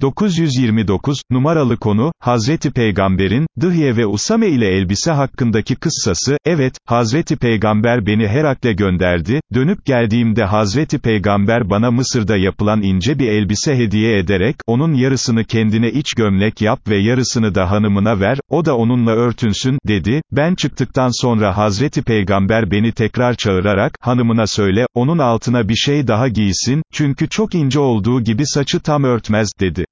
929, numaralı konu, Hazreti Peygamber'in, Dıhye ve Usame ile elbise hakkındaki kıssası, evet, Hazreti Peygamber beni Herakle gönderdi, dönüp geldiğimde Hazreti Peygamber bana Mısır'da yapılan ince bir elbise hediye ederek, onun yarısını kendine iç gömlek yap ve yarısını da hanımına ver, o da onunla örtünsün, dedi, ben çıktıktan sonra Hazreti Peygamber beni tekrar çağırarak, hanımına söyle, onun altına bir şey daha giysin, çünkü çok ince olduğu gibi saçı tam örtmez, dedi.